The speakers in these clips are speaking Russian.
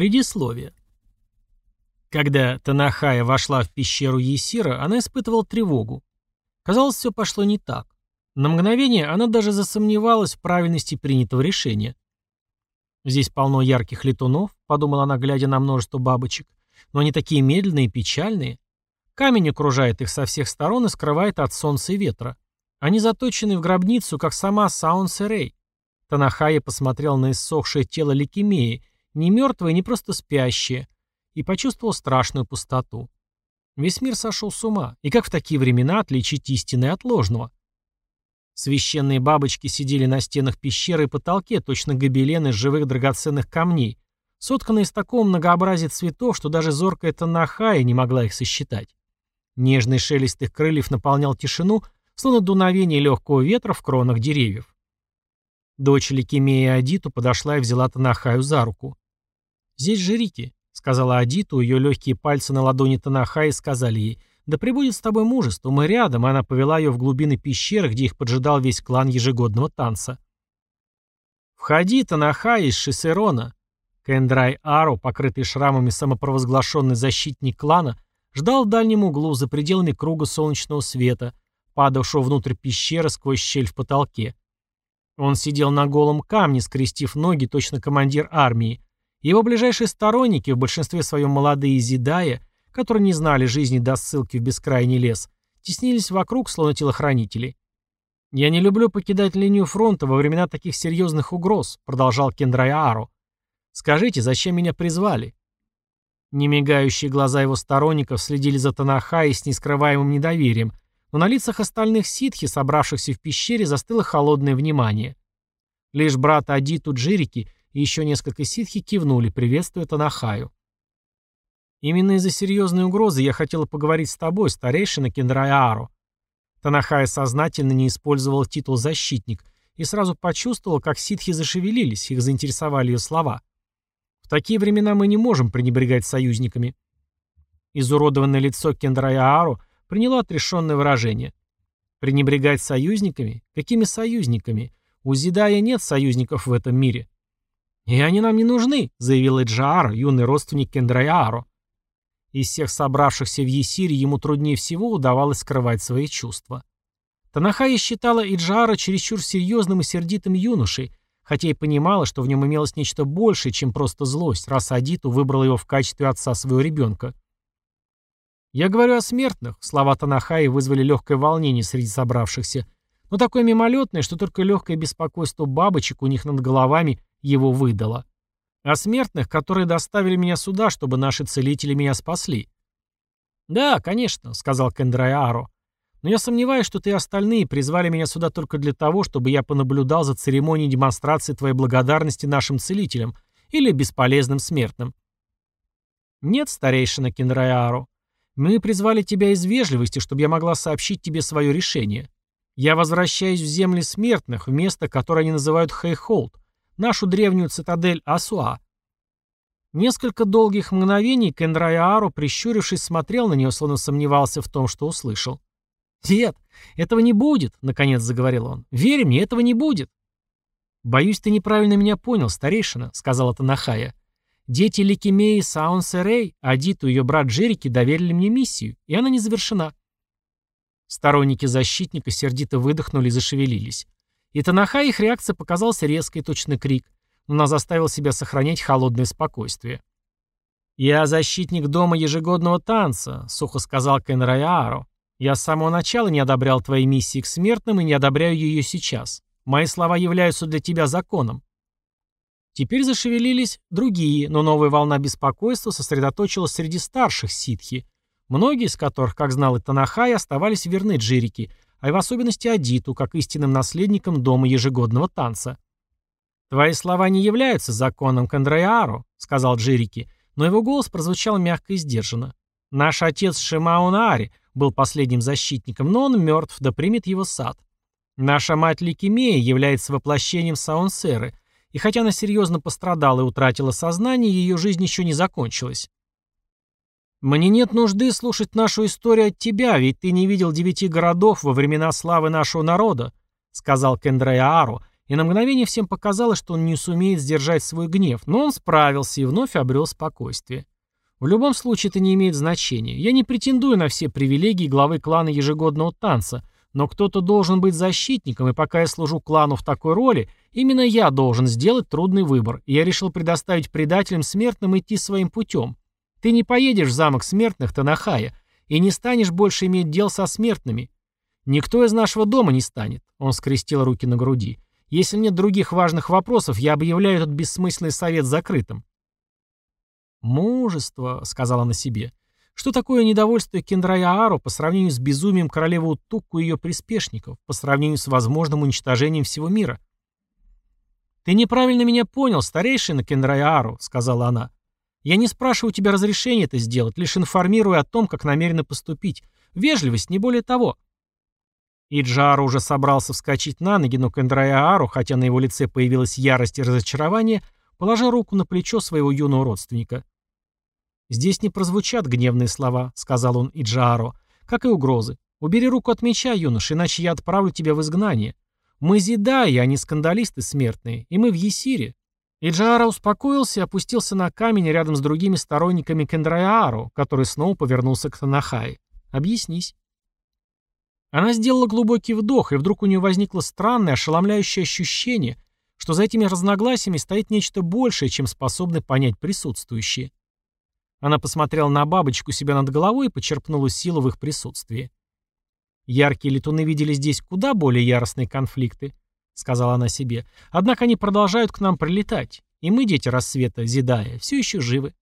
Предисловие. Когда Танахая вошла в пещеру Есира, она испытывала тревогу. Казалось, все пошло не так. На мгновение она даже засомневалась в правильности принятого решения. «Здесь полно ярких летунов», — подумала она, глядя на множество бабочек, «но они такие медленные и печальные. Камень окружает их со всех сторон и скрывает от солнца и ветра. Они заточены в гробницу, как сама Саун-Серей». Танахая посмотрел на иссохшее тело Ликимеи, не мертвое, не просто спящее, и почувствовал страшную пустоту. Весь мир сошел с ума, и как в такие времена отличить истинное от ложного? Священные бабочки сидели на стенах пещеры и потолке, точно гобелены из живых драгоценных камней, сотканные из такого многообразия цветов, что даже зоркая Танахая не могла их сосчитать. Нежный шелест их крыльев наполнял тишину, словно дуновение легкого ветра в кронах деревьев. Дочь Ликемея Адиту подошла и взяла Танахаю за руку. «Здесь жирики», — сказала Адиту, ее легкие пальцы на ладони Танахаи сказали ей, «Да пребудет с тобой мужество, мы рядом», и она повела ее в глубины пещеры, где их поджидал весь клан ежегодного танца. «Входи, Танахай из Шисерона». Кендрай Ару, покрытый шрамами самопровозглашенный защитник клана, ждал в дальнем углу, за пределами круга солнечного света, падавшего внутрь пещеры сквозь щель в потолке. Он сидел на голом камне, скрестив ноги, точно командир армии, его ближайшие сторонники, в большинстве своем молодые Зидая, которые не знали жизни до ссылки в бескрайний лес, теснились вокруг, словно телохранители. «Я не люблю покидать линию фронта во времена таких серьезных угроз», продолжал Кендрай Ару. «Скажите, зачем меня призвали?» Немигающие глаза его сторонников следили за Танахай с нескрываемым недоверием, но на лицах остальных ситхи, собравшихся в пещере, застыло холодное внимание. Лишь брат Адиту Джирики и еще несколько ситхи кивнули, приветствуя Танахаю. «Именно из-за серьезной угрозы я хотела поговорить с тобой, старейшина Кендраяару». Танахая сознательно не использовал титул «защитник» и сразу почувствовал, как ситхи зашевелились, их заинтересовали ее слова. «В такие времена мы не можем пренебрегать союзниками». Изуродованное лицо Кендраяару приняло отрешенное выражение. «Пренебрегать союзниками? Какими союзниками? У Зидая нет союзников в этом мире. «И они нам не нужны», — заявил Эджаар, юный родственник Кендраяаро. Из всех собравшихся в Есире ему труднее всего удавалось скрывать свои чувства. Танахая считала Иджара чересчур серьезным и сердитым юношей, хотя и понимала, что в нем имелось нечто большее, чем просто злость, раз Адиту выбрала его в качестве отца своего ребенка. «Я говорю о смертных», — слова Танахаи вызвали легкое волнение среди собравшихся, но такое мимолетное, что только легкое беспокойство бабочек у них над головами его выдало. О смертных, которые доставили меня сюда, чтобы наши целители меня спасли. «Да, конечно», — сказал Кендрай Аро. «Но я сомневаюсь, что ты и остальные призвали меня сюда только для того, чтобы я понаблюдал за церемонией демонстрации твоей благодарности нашим целителям или бесполезным смертным». «Нет, старейшина Кендрай Аро. Мы призвали тебя из вежливости, чтобы я могла сообщить тебе свое решение. Я возвращаюсь в земли смертных, в место, которое они называют Хейхолд, нашу древнюю цитадель Асуа. Несколько долгих мгновений Кендрайаару, прищурившись, смотрел на нее, словно сомневался в том, что услышал. «Нет, этого не будет», — наконец заговорил он. «Верь мне, этого не будет». «Боюсь, ты неправильно меня понял, старейшина», — сказала Танахая. «Дети Ликимеи Саунсерей, Адиту и ее брат Джерики доверили мне миссию, и она не завершена». Сторонники защитника сердито выдохнули и зашевелились. И Танаха их реакция показалась резкой, точно крик, но она заставила себя сохранять холодное спокойствие. «Я защитник дома ежегодного танца», — сухо сказал Кен Райааро. «Я с самого начала не одобрял твоей миссии к смертным и не одобряю ее сейчас. Мои слова являются для тебя законом». Теперь зашевелились другие, но новая волна беспокойства сосредоточилась среди старших ситхи, многие из которых, как знал и Танахай, оставались верны Джирике, а и в особенности Адиту, как истинным наследником дома ежегодного танца. «Твои слова не являются законом Кандраяару», — сказал Джерики, но его голос прозвучал мягко и сдержанно. «Наш отец Шимаунари был последним защитником, но он мертв, да примет его сад. Наша мать Ликимея является воплощением Саунсеры, и хотя она серьезно пострадала и утратила сознание, ее жизнь еще не закончилась. «Мне нет нужды слушать нашу историю от тебя, ведь ты не видел девяти городов во времена славы нашего народа», сказал Кендрейаару, И на мгновение всем показалось, что он не сумеет сдержать свой гнев, но он справился и вновь обрел спокойствие. В любом случае это не имеет значения. Я не претендую на все привилегии главы клана ежегодного танца, но кто-то должен быть защитником, и пока я служу клану в такой роли, именно я должен сделать трудный выбор, и я решил предоставить предателям смертным идти своим путем. Ты не поедешь в замок смертных, Танахая, и не станешь больше иметь дел со смертными. Никто из нашего дома не станет, он скрестил руки на груди. Если нет других важных вопросов, я объявляю этот бессмысленный совет закрытым. «Мужество», — сказала она себе. «Что такое недовольство Кендрая Ару по сравнению с безумием королевы Утукку и ее приспешников, по сравнению с возможным уничтожением всего мира?» «Ты неправильно меня понял, старейшина Кендрая Ару», — сказала она. «Я не спрашиваю у тебя разрешения это сделать, лишь информирую о том, как намерена поступить. Вежливость, не более того». Иджару уже собрался вскочить на ноги, но Кендрая Ару, хотя на его лице появилась ярость и разочарование, положил руку на плечо своего юного родственника. «Здесь не прозвучат гневные слова», — сказал он Иджааро, — «как и угрозы. Убери руку от меча, юноша, иначе я отправлю тебя в изгнание. Мы зидаи, а не скандалисты смертные, и мы в Есире». Иджаара успокоился и опустился на камень рядом с другими сторонниками Кендраяару, который снова повернулся к Танахае. «Объяснись». Она сделала глубокий вдох, и вдруг у нее возникло странное, ошеломляющее ощущение, что за этими разногласиями стоит нечто большее, чем способны понять присутствующие. Она посмотрела на бабочку себя над головой и почерпнула силу в их присутствии. «Яркие летуны видели здесь куда более яростные конфликты», — сказала она себе. «Однако они продолжают к нам прилетать, и мы, дети рассвета, Зидая, все еще живы».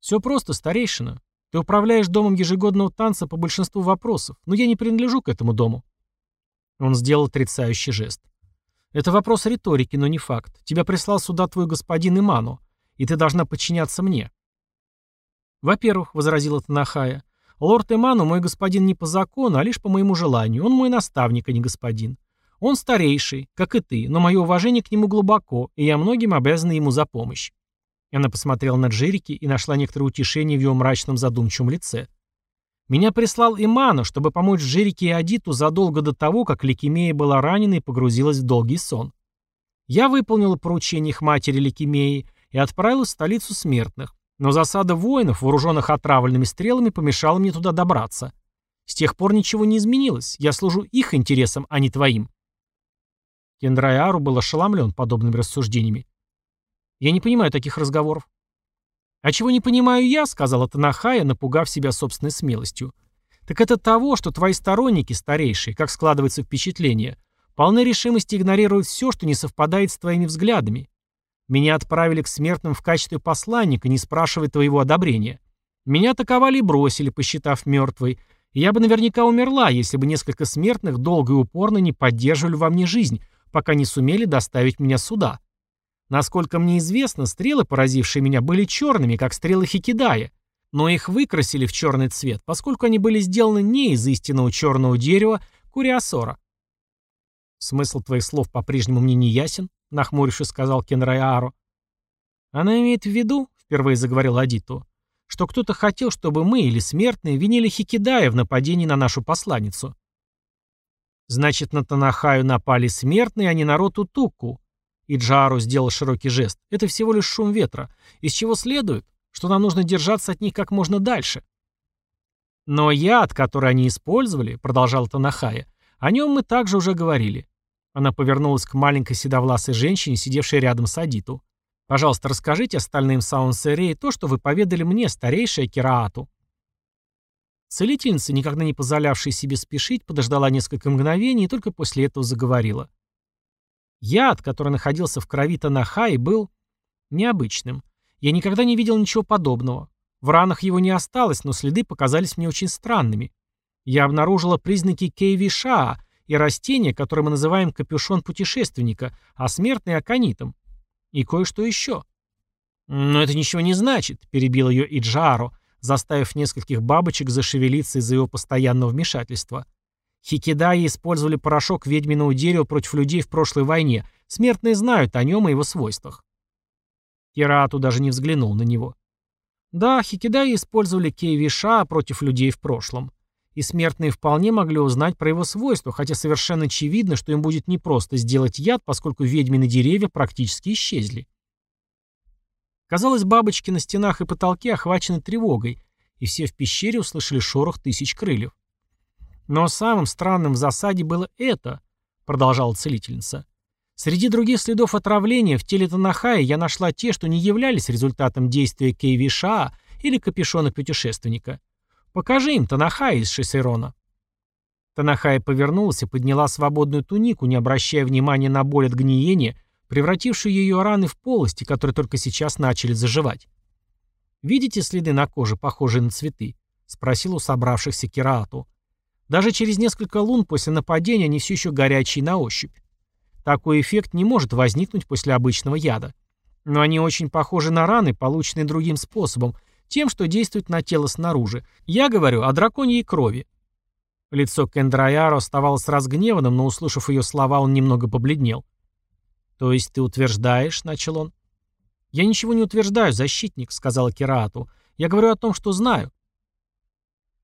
«Все просто, старейшина. Ты управляешь домом ежегодного танца по большинству вопросов, но я не принадлежу к этому дому». Он сделал отрицающий жест. «Это вопрос риторики, но не факт. Тебя прислал сюда твой господин Иману, и ты должна подчиняться мне. «Во-первых», — возразила Танахая, — «лорд Эману мой господин не по закону, а лишь по моему желанию. Он мой наставник, а не господин. Он старейший, как и ты, но мое уважение к нему глубоко, и я многим обязана ему за помощь». Она посмотрела на Джерики и нашла некоторое утешение в его мрачном задумчивом лице. «Меня прислал Иману, чтобы помочь Джерике и Адиту задолго до того, как Ликимея была ранена и погрузилась в долгий сон. Я выполнила поручение их матери Ликимеи и отправилась в столицу смертных. Но засада воинов, вооруженных отравленными стрелами, помешала мне туда добраться. С тех пор ничего не изменилось. Я служу их интересам, а не твоим. Кендрайару был ошеломлен подобными рассуждениями. Я не понимаю таких разговоров. «А чего не понимаю я», — сказала Танахая, напугав себя собственной смелостью. «Так это того, что твои сторонники, старейшие, как складывается впечатление, полны решимости игнорировать все, что не совпадает с твоими взглядами. Меня отправили к смертным в качестве посланника, не спрашивая твоего одобрения. Меня атаковали и бросили, посчитав мертвой. Я бы наверняка умерла, если бы несколько смертных долго и упорно не поддерживали во мне жизнь, пока не сумели доставить меня сюда. Насколько мне известно, стрелы, поразившие меня, были черными, как стрелы Хикидая. Но их выкрасили в черный цвет, поскольку они были сделаны не из истинного черного дерева Куриасора. Смысл твоих слов по-прежнему мне не ясен, нахмурившись, сказал Кенрайару. Она имеет в виду, впервые заговорил Адиту, что кто-то хотел, чтобы мы или смертные винили Хикидая в нападении на нашу посланницу. Значит, на Танахаю напали смертные, а не народ Утуку. И Джару сделал широкий жест. Это всего лишь шум ветра, из чего следует, что нам нужно держаться от них как можно дальше. Но яд, который они использовали, продолжал Танахая, о нем мы также уже говорили. Она повернулась к маленькой седовласой женщине, сидевшей рядом с Адиту. «Пожалуйста, расскажите остальным Саунсерей то, что вы поведали мне, старейшая Кираату». Целительница, никогда не позволявшая себе спешить, подождала несколько мгновений и только после этого заговорила. Яд, который находился в крови Танахаи, был необычным. Я никогда не видел ничего подобного. В ранах его не осталось, но следы показались мне очень странными. Я обнаружила признаки Кейвишаа, и растение, которое мы называем капюшон путешественника, а смертный аконитом. И кое-что еще. «Но это ничего не значит», — перебил ее Иджаро, заставив нескольких бабочек зашевелиться из-за его постоянного вмешательства. Хикидаи использовали порошок ведьминого дерева против людей в прошлой войне. Смертные знают о нем и его свойствах. Кирату даже не взглянул на него. Да, хикидаи использовали кейвиша против людей в прошлом. и смертные вполне могли узнать про его свойства, хотя совершенно очевидно, что им будет непросто сделать яд, поскольку ведьмины деревья практически исчезли. Казалось, бабочки на стенах и потолке охвачены тревогой, и все в пещере услышали шорох тысяч крыльев. Но самым странным в засаде было это, продолжала целительница. Среди других следов отравления в теле Танахая я нашла те, что не являлись результатом действия Кейвиша или капюшона путешественника. Покажи им Танахая из Шесерона. Танахая повернулась и подняла свободную тунику, не обращая внимания на боль от гниения, превратившую ее раны в полости, которые только сейчас начали заживать. «Видите следы на коже, похожие на цветы?» — спросил у собравшихся Кираату. «Даже через несколько лун после нападения они все еще горячие на ощупь. Такой эффект не может возникнуть после обычного яда. Но они очень похожи на раны, полученные другим способом, тем, что действует на тело снаружи. Я говорю о драконьей крови. Лицо Кендраяро оставалось разгневанным, но, услышав ее слова, он немного побледнел. «То есть ты утверждаешь?» — начал он. «Я ничего не утверждаю, защитник», — сказала Кираату. «Я говорю о том, что знаю».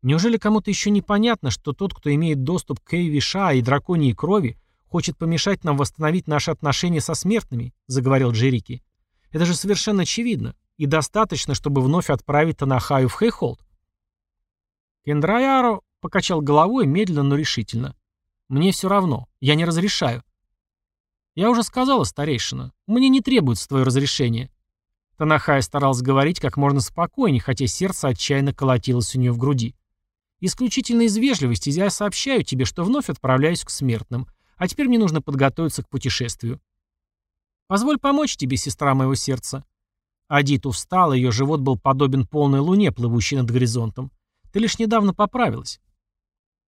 Неужели кому-то еще непонятно, что тот, кто имеет доступ к Эйвиша и драконьей крови, хочет помешать нам восстановить наши отношения со смертными?» — заговорил Джерики. «Это же совершенно очевидно и достаточно, чтобы вновь отправить Танахаю в Хейхолд. Кендраяро покачал головой медленно, но решительно. «Мне все равно. Я не разрешаю». «Я уже сказала, старейшина. Мне не требуется твое разрешение». Танахай старался говорить как можно спокойнее, хотя сердце отчаянно колотилось у нее в груди. «Исключительно из вежливости я сообщаю тебе, что вновь отправляюсь к смертным, а теперь мне нужно подготовиться к путешествию. Позволь помочь тебе, сестра моего сердца. Адиту встала, ее живот был подобен полной луне, плывущей над горизонтом. «Ты лишь недавно поправилась».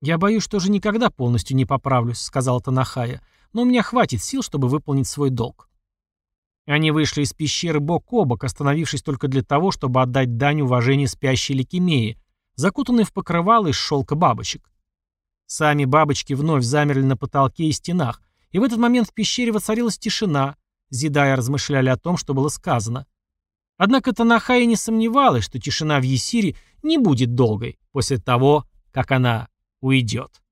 «Я боюсь, что уже никогда полностью не поправлюсь», — сказала Танахая, «но у меня хватит сил, чтобы выполнить свой долг». Они вышли из пещеры бок о бок, остановившись только для того, чтобы отдать дань уважения спящей Ликемии, закутанной в покрывало из шелка бабочек. Сами бабочки вновь замерли на потолке и стенах, и в этот момент в пещере воцарилась тишина, Зидая размышляли о том, что было сказано. Однако Танахая не сомневалась, что тишина в Есире не будет долгой после того, как она уйдет.